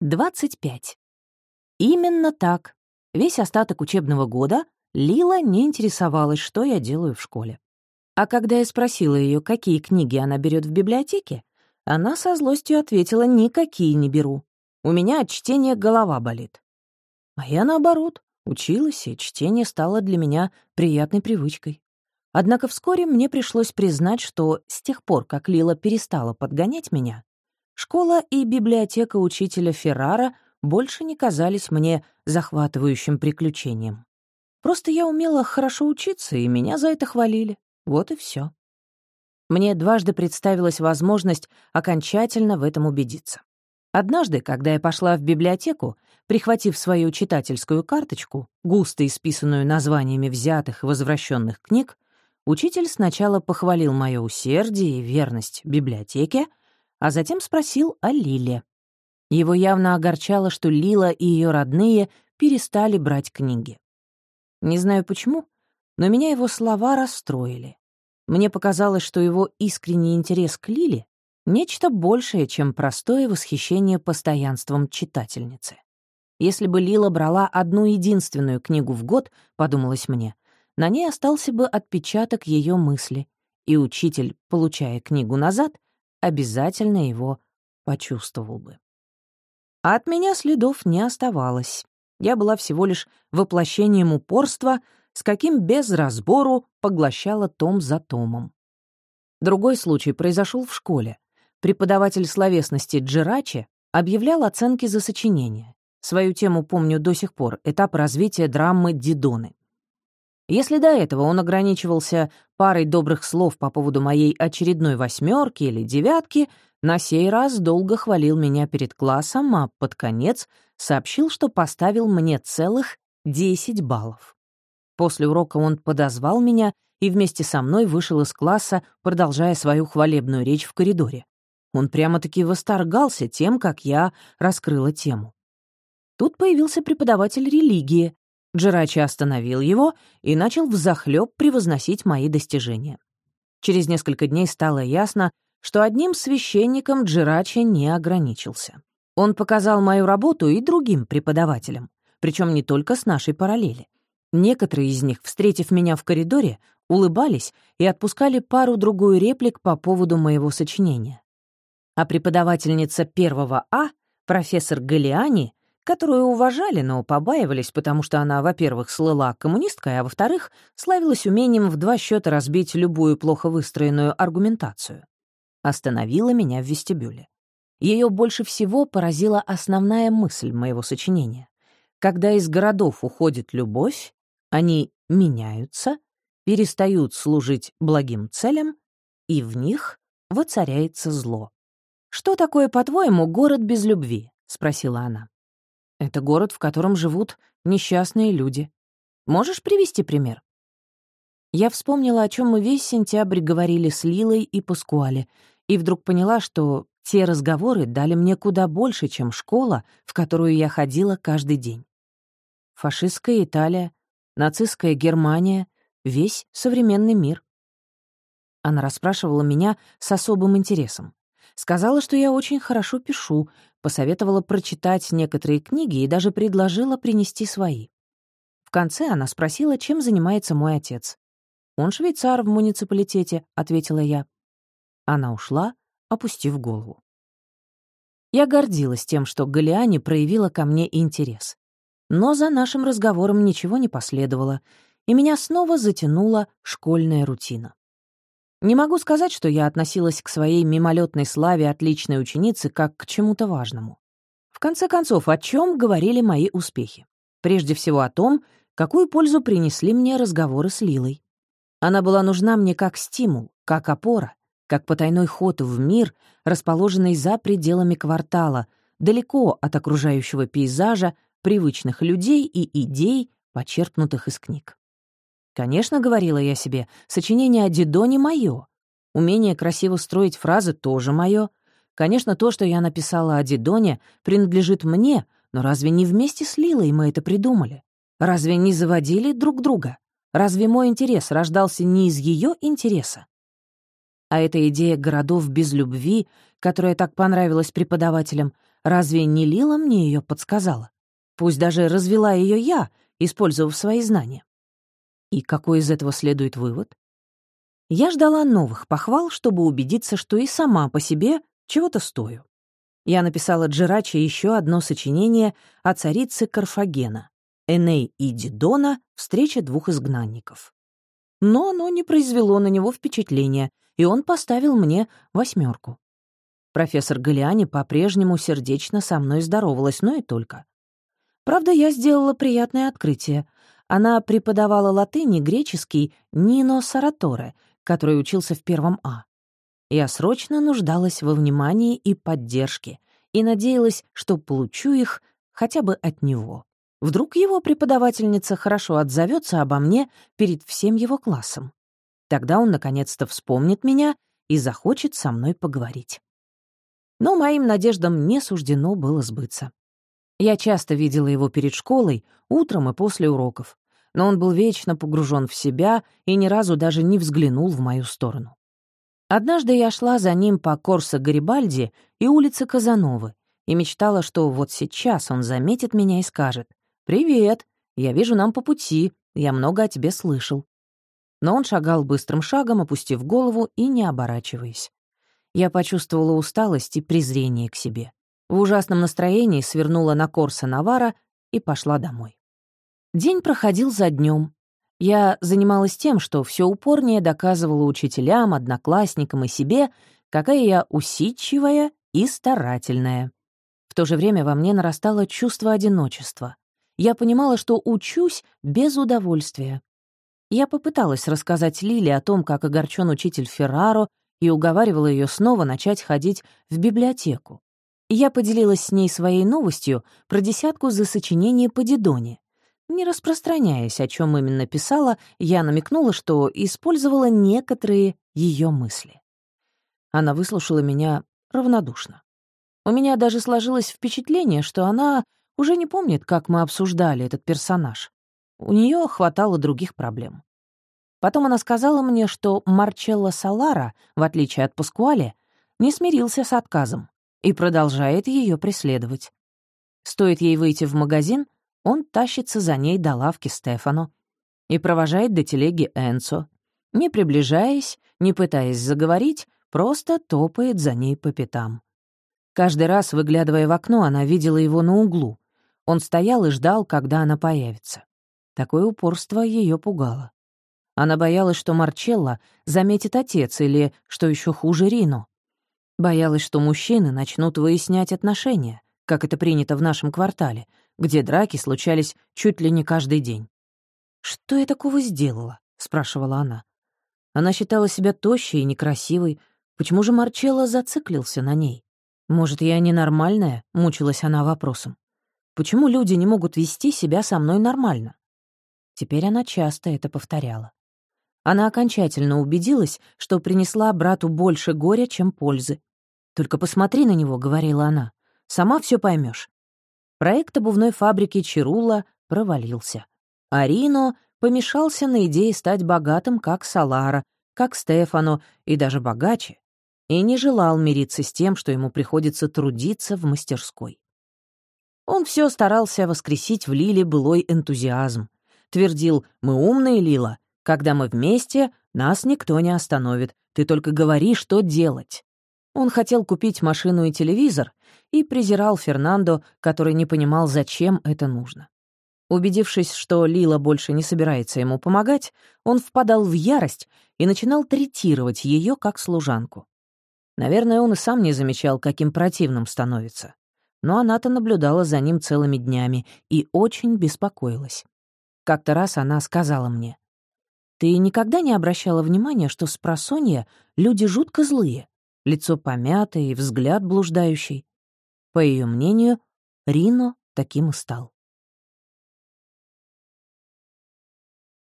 25. Именно так. Весь остаток учебного года Лила не интересовалась, что я делаю в школе. А когда я спросила ее, какие книги она берет в библиотеке, она со злостью ответила, никакие не беру. У меня от чтения голова болит. А я, наоборот, училась, и чтение стало для меня приятной привычкой. Однако вскоре мне пришлось признать, что с тех пор, как Лила перестала подгонять меня, Школа и библиотека учителя Феррара больше не казались мне захватывающим приключением. Просто я умела хорошо учиться, и меня за это хвалили. Вот и все. Мне дважды представилась возможность окончательно в этом убедиться. Однажды, когда я пошла в библиотеку, прихватив свою читательскую карточку, густо исписанную названиями взятых и возвращенных книг, учитель сначала похвалил мое усердие и верность библиотеке, а затем спросил о Лиле. Его явно огорчало, что Лила и ее родные перестали брать книги. Не знаю почему, но меня его слова расстроили. Мне показалось, что его искренний интерес к Лиле — нечто большее, чем простое восхищение постоянством читательницы. Если бы Лила брала одну единственную книгу в год, подумалось мне, на ней остался бы отпечаток ее мысли, и учитель, получая книгу назад, обязательно его почувствовал бы. А от меня следов не оставалось. Я была всего лишь воплощением упорства, с каким без разбору поглощала том за томом. Другой случай произошел в школе. Преподаватель словесности Джирачи объявлял оценки за сочинение. Свою тему помню до сих пор — этап развития драмы Дидоны. Если до этого он ограничивался парой добрых слов по поводу моей очередной восьмерки или девятки, на сей раз долго хвалил меня перед классом, а под конец сообщил, что поставил мне целых 10 баллов. После урока он подозвал меня и вместе со мной вышел из класса, продолжая свою хвалебную речь в коридоре. Он прямо-таки восторгался тем, как я раскрыла тему. Тут появился преподаватель религии, Джерачи остановил его и начал взахлёб превозносить мои достижения. Через несколько дней стало ясно, что одним священником Джерачи не ограничился. Он показал мою работу и другим преподавателям, причем не только с нашей параллели. Некоторые из них, встретив меня в коридоре, улыбались и отпускали пару-другую реплик по поводу моего сочинения. А преподавательница первого А, профессор Галиани, которую уважали, но побаивались, потому что она, во-первых, слыла коммунисткой, а во-вторых, славилась умением в два счета разбить любую плохо выстроенную аргументацию. Остановила меня в вестибюле. Ее больше всего поразила основная мысль моего сочинения. Когда из городов уходит любовь, они меняются, перестают служить благим целям, и в них воцаряется зло. «Что такое, по-твоему, город без любви?» — спросила она. Это город, в котором живут несчастные люди. Можешь привести пример? Я вспомнила, о чем мы весь сентябрь говорили с Лилой и Паскуале, и вдруг поняла, что те разговоры дали мне куда больше, чем школа, в которую я ходила каждый день. Фашистская Италия, нацистская Германия, весь современный мир. Она расспрашивала меня с особым интересом. Сказала, что я очень хорошо пишу, посоветовала прочитать некоторые книги и даже предложила принести свои. В конце она спросила, чем занимается мой отец. «Он швейцар в муниципалитете», — ответила я. Она ушла, опустив голову. Я гордилась тем, что Галиани проявила ко мне интерес. Но за нашим разговором ничего не последовало, и меня снова затянула школьная рутина. Не могу сказать, что я относилась к своей мимолетной славе отличной ученицы как к чему-то важному. В конце концов, о чем говорили мои успехи? Прежде всего о том, какую пользу принесли мне разговоры с Лилой. Она была нужна мне как стимул, как опора, как потайной ход в мир, расположенный за пределами квартала, далеко от окружающего пейзажа, привычных людей и идей, почерпнутых из книг. Конечно, говорила я себе, сочинение о Дидоне мое. Умение красиво строить фразы тоже мое. Конечно, то, что я написала о Дидоне, принадлежит мне, но разве не вместе с Лилой мы это придумали? Разве не заводили друг друга? Разве мой интерес рождался не из ее интереса? А эта идея городов без любви, которая так понравилась преподавателям, разве не Лила мне ее подсказала? Пусть даже развела ее я, использовав свои знания. И какой из этого следует вывод? Я ждала новых похвал, чтобы убедиться, что и сама по себе чего-то стою. Я написала Джерачи еще одно сочинение о царице Карфагена «Эней и Дидона. Встреча двух изгнанников». Но оно не произвело на него впечатления, и он поставил мне восьмерку. Профессор Галиани по-прежнему сердечно со мной здоровалась, но и только. Правда, я сделала приятное открытие. Она преподавала латынь и греческий Нино Сараторе, который учился в первом А. Я срочно нуждалась во внимании и поддержке и надеялась, что получу их хотя бы от него. Вдруг его преподавательница хорошо отзовется обо мне перед всем его классом. Тогда он наконец-то вспомнит меня и захочет со мной поговорить. Но моим надеждам не суждено было сбыться. Я часто видела его перед школой, утром и после уроков, но он был вечно погружен в себя и ни разу даже не взглянул в мою сторону. Однажды я шла за ним по Корсо Гарибальди и улице Казановы и мечтала, что вот сейчас он заметит меня и скажет «Привет, я вижу нам по пути, я много о тебе слышал». Но он шагал быстрым шагом, опустив голову и не оборачиваясь. Я почувствовала усталость и презрение к себе. В ужасном настроении свернула на Корсо Навара и пошла домой. День проходил за днем. Я занималась тем, что все упорнее доказывала учителям, одноклассникам и себе, какая я усидчивая и старательная. В то же время во мне нарастало чувство одиночества. Я понимала, что учусь без удовольствия. Я попыталась рассказать Лиле о том, как огорчен учитель Ферраро, и уговаривала ее снова начать ходить в библиотеку. Я поделилась с ней своей новостью про десятку за сочинение по Дидоне. Не распространяясь, о чем именно писала, я намекнула, что использовала некоторые ее мысли. Она выслушала меня равнодушно. У меня даже сложилось впечатление, что она уже не помнит, как мы обсуждали этот персонаж. У нее хватало других проблем. Потом она сказала мне, что Марчелло Салара, в отличие от Паскуале, не смирился с отказом и продолжает ее преследовать. Стоит ей выйти в магазин, он тащится за ней до лавки Стефано и провожает до телеги Энцо. Не приближаясь, не пытаясь заговорить, просто топает за ней по пятам. Каждый раз, выглядывая в окно, она видела его на углу. Он стоял и ждал, когда она появится. Такое упорство ее пугало. Она боялась, что Марчелло заметит отец или, что еще хуже, Рино. Боялась, что мужчины начнут выяснять отношения, как это принято в нашем квартале, где драки случались чуть ли не каждый день. «Что я такого сделала?» — спрашивала она. Она считала себя тощей и некрасивой. Почему же Марчелло зациклился на ней? «Может, я ненормальная?» — мучилась она вопросом. «Почему люди не могут вести себя со мной нормально?» Теперь она часто это повторяла. Она окончательно убедилась, что принесла брату больше горя, чем пользы. «Только посмотри на него», — говорила она. «Сама все поймешь. Проект обувной фабрики Чирула провалился. Арино помешался на идее стать богатым, как Салара, как Стефано, и даже богаче, и не желал мириться с тем, что ему приходится трудиться в мастерской. Он все старался воскресить в Лиле былой энтузиазм. Твердил «Мы умные, Лила. Когда мы вместе, нас никто не остановит. Ты только говори, что делать». Он хотел купить машину и телевизор и презирал Фернандо, который не понимал, зачем это нужно. Убедившись, что Лила больше не собирается ему помогать, он впадал в ярость и начинал третировать ее как служанку. Наверное, он и сам не замечал, каким противным становится. Но она-то наблюдала за ним целыми днями и очень беспокоилась. Как-то раз она сказала мне, «Ты никогда не обращала внимания, что с просонья люди жутко злые? Лицо помятое и взгляд блуждающий. По ее мнению, Рино таким и стал.